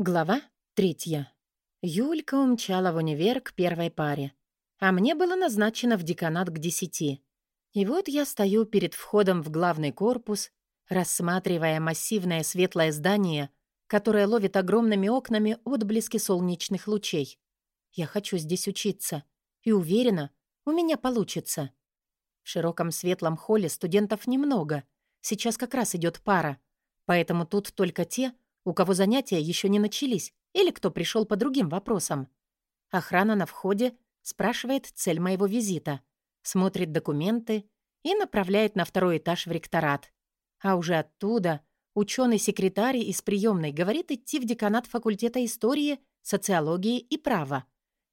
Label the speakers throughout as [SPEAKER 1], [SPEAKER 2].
[SPEAKER 1] Глава третья. Юлька умчала в универ к первой паре, а мне было назначено в деканат к десяти. И вот я стою перед входом в главный корпус, рассматривая массивное светлое здание, которое ловит огромными окнами отблески солнечных лучей. Я хочу здесь учиться и уверена, у меня получится. В широком светлом холле студентов немного, сейчас как раз идет пара, поэтому тут только те, у кого занятия еще не начались или кто пришел по другим вопросам. Охрана на входе спрашивает цель моего визита, смотрит документы и направляет на второй этаж в ректорат. А уже оттуда ученый-секретарь из приемной говорит идти в деканат факультета истории, социологии и права.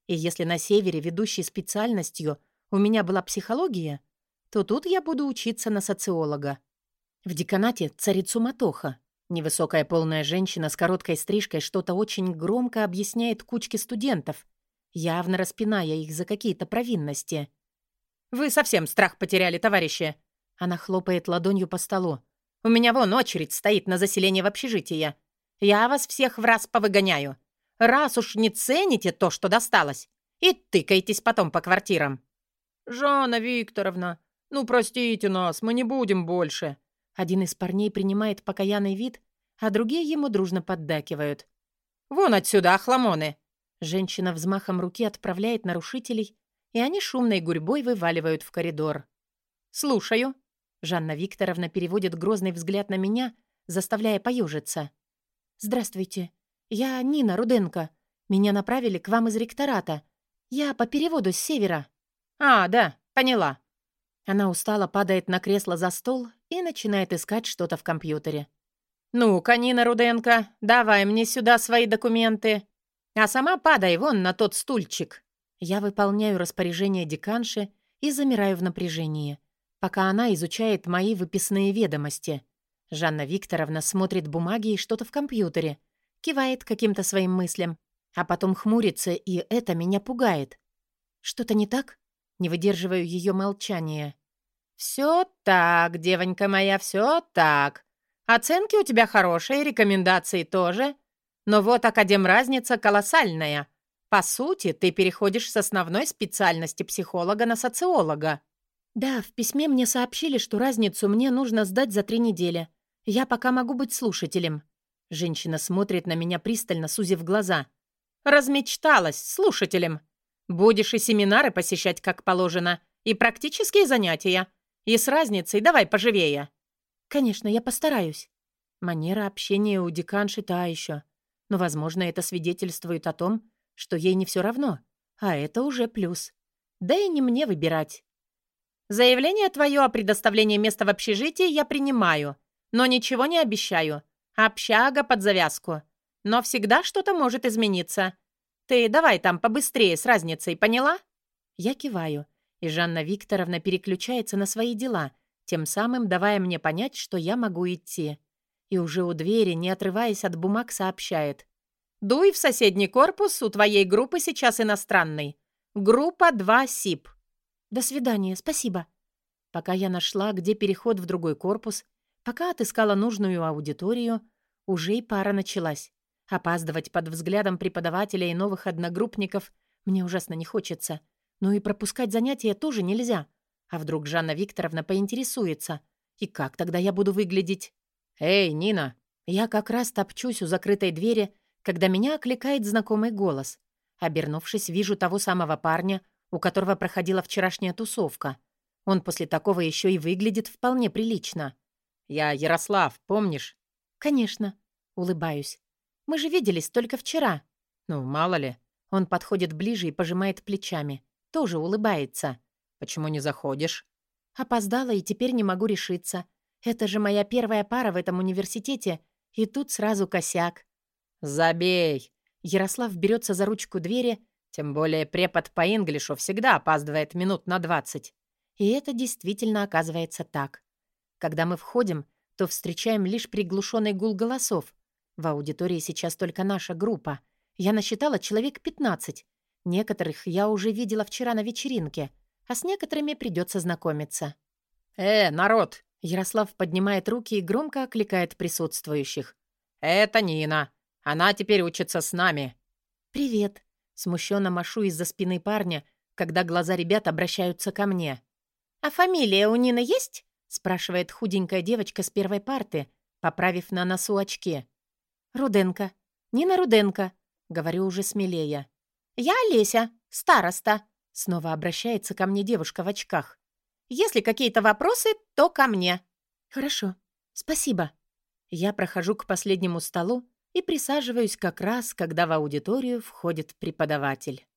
[SPEAKER 1] И если на севере ведущей специальностью у меня была психология, то тут я буду учиться на социолога. В деканате царит суматоха. Невысокая полная женщина с короткой стрижкой что-то очень громко объясняет кучке студентов, явно распиная их за какие-то провинности. «Вы совсем страх потеряли, товарищи!» Она хлопает ладонью по столу. «У меня вон очередь стоит на заселение в общежитие. Я вас всех в раз повыгоняю. Раз уж не цените то, что досталось, и тыкаетесь потом по квартирам». «Жанна Викторовна, ну простите нас, мы не будем больше», один из парней принимает покаянный вид, а другие ему дружно поддакивают. «Вон отсюда, охламоны!» Женщина взмахом руки отправляет нарушителей, и они шумной гурьбой вываливают в коридор. «Слушаю». Жанна Викторовна переводит грозный взгляд на меня, заставляя поюжиться. «Здравствуйте. Я Нина Руденко. Меня направили к вам из ректората. Я по переводу с севера». «А, да, поняла». Она устало падает на кресло за стол и начинает искать что-то в компьютере. «Ну-ка, Нина Руденко, давай мне сюда свои документы. А сама падай вон на тот стульчик». Я выполняю распоряжение деканши и замираю в напряжении, пока она изучает мои выписные ведомости. Жанна Викторовна смотрит бумаги и что-то в компьютере, кивает каким-то своим мыслям, а потом хмурится, и это меня пугает. «Что-то не так?» Не выдерживаю ее молчания. «Все так, девонька моя, все так. Оценки у тебя хорошие, рекомендации тоже. Но вот академ разница колоссальная. По сути, ты переходишь с основной специальности психолога на социолога». «Да, в письме мне сообщили, что разницу мне нужно сдать за три недели. Я пока могу быть слушателем». Женщина смотрит на меня пристально, сузив глаза. «Размечталась, слушателем. Будешь и семинары посещать как положено, и практические занятия. И с разницей давай поживее». «Конечно, я постараюсь». Манера общения у деканши та еще. Но, возможно, это свидетельствует о том, что ей не все равно. А это уже плюс. Да и не мне выбирать. «Заявление твое о предоставлении места в общежитии я принимаю, но ничего не обещаю. Общага под завязку. Но всегда что-то может измениться. Ты давай там побыстрее с разницей, поняла?» Я киваю и Жанна Викторовна переключается на свои дела, тем самым давая мне понять, что я могу идти. И уже у двери, не отрываясь от бумаг, сообщает. «Дуй в соседний корпус, у твоей группы сейчас иностранный. Группа 2 СИП». «До свидания, спасибо». Пока я нашла, где переход в другой корпус, пока отыскала нужную аудиторию, уже и пара началась. Опаздывать под взглядом преподавателя и новых одногруппников мне ужасно не хочется — ну и пропускать занятия тоже нельзя. А вдруг Жанна Викторовна поинтересуется? И как тогда я буду выглядеть? «Эй, Нина!» Я как раз топчусь у закрытой двери, когда меня окликает знакомый голос. Обернувшись, вижу того самого парня, у которого проходила вчерашняя тусовка. Он после такого еще и выглядит вполне прилично. «Я Ярослав, помнишь?» «Конечно», — улыбаюсь. «Мы же виделись только вчера». «Ну, мало ли». Он подходит ближе и пожимает плечами тоже улыбается. «Почему не заходишь?» «Опоздала и теперь не могу решиться. Это же моя первая пара в этом университете, и тут сразу косяк». «Забей!» Ярослав берется за ручку двери, тем более препод по инглишу всегда опаздывает минут на двадцать. И это действительно оказывается так. Когда мы входим, то встречаем лишь приглушенный гул голосов. В аудитории сейчас только наша группа. Я насчитала человек пятнадцать. Некоторых я уже видела вчера на вечеринке, а с некоторыми придется знакомиться. «Э, народ!» Ярослав поднимает руки и громко окликает присутствующих. «Это Нина.
[SPEAKER 2] Она теперь учится с нами».
[SPEAKER 1] «Привет». Смущенно машу из-за спины парня, когда глаза ребят обращаются ко мне. «А фамилия у Нины есть?» — спрашивает худенькая девочка с первой парты, поправив на носу очки. «Руденко. Нина Руденко», — говорю уже смелее.
[SPEAKER 3] «Я Олеся, староста», —
[SPEAKER 1] снова обращается ко мне девушка в очках.
[SPEAKER 3] «Если какие-то вопросы, то ко мне».
[SPEAKER 1] «Хорошо. Спасибо». Я прохожу к последнему столу и присаживаюсь как раз, когда в аудиторию входит преподаватель.